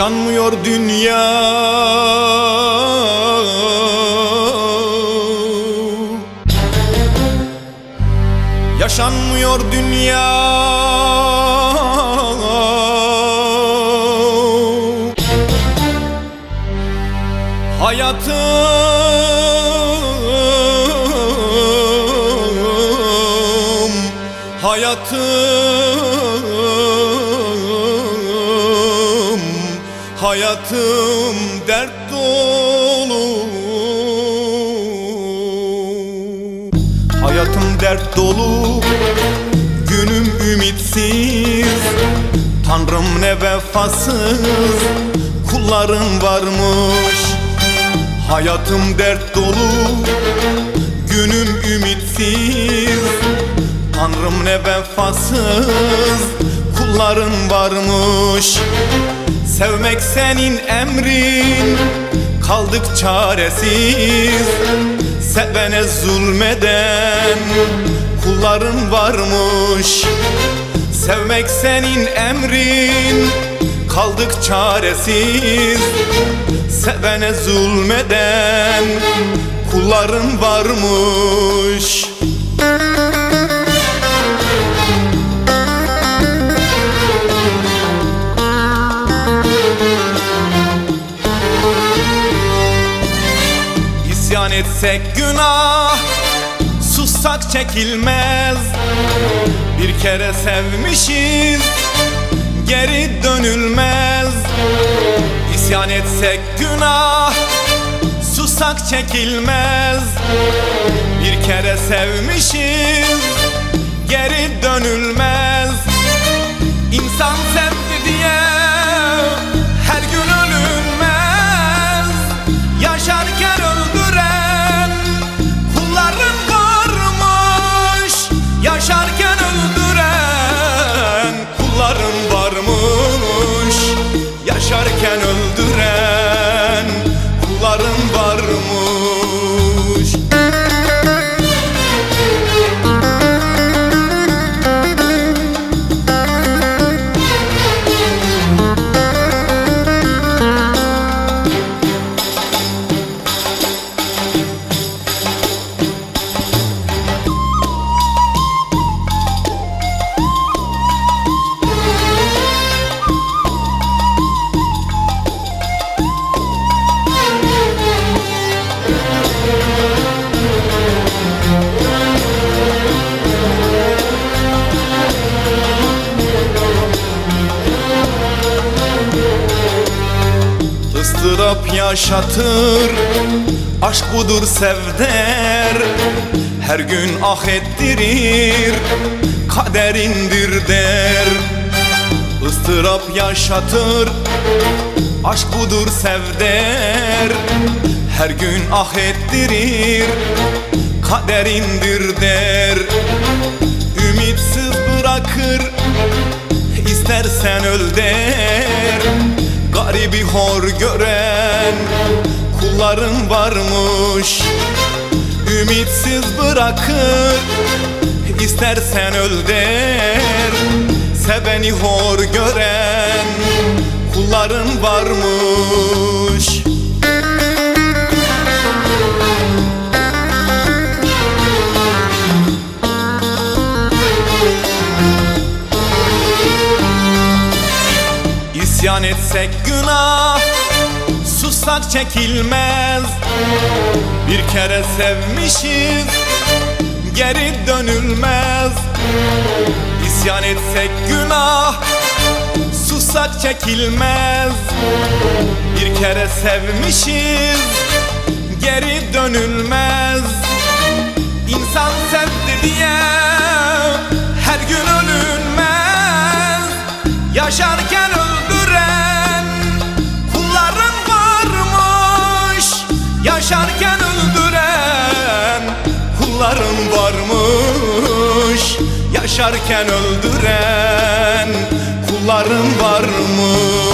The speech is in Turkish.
Yaşanmıyor dünya. Yaşanmıyor dünya. Hayatım Hayatım Hayatım dert dolu. Hayatım dert dolu. Günüm ümitsiz. Tanrım ne vefasız. Kullarım varmış. Hayatım dert dolu. Günüm ümitsiz. Tanrım ne vefasız. Kullarım varmış Sevmek senin emrin. Kaldık çaresiz. Sevene zulmeden Kullarım varmış. Sevmek senin emrin. Kaldık çaresiz. Sevene zulmeden Kullarım varmış. İsyan etsek günah Sussak çekilmez. Bir kere sevmişiz Geri dönülmez. İsyan etsek günah Sussak çekilmez. Bir kere sevmişiz Geri dönülmez. İnsan sevdi diye ıstırap yaşatır Aşk budur sevder. Her gün ah ettirir Kaderindir der. Istırap yaşatır Aşk budur sevder. Her gün ah ettirir Kaderindir der. Ümitsiz bırakır İstersen öl der Garibi hor gören kulların varmış. Ümitsiz bırakır istersen öl der. Seveni hor gören kulların varmış İsyan etsek günah Sussak çekilmez. Bir kere sevmişiz Geri dönülmez. İsyan etsek günah Sussak çekilmez. Bir kere sevmişiz Geri dönülmez. İnsan sevdi diye Her gün ölünmez. Yaşarken öldüren Yaşarken öldüren kulların varmış. Yaşarken öldüren kulların varmış